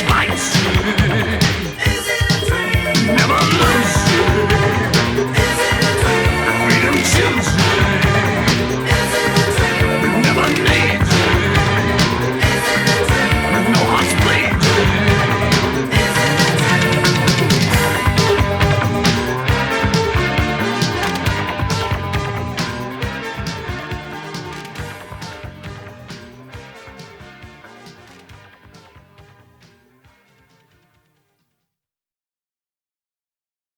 I might see.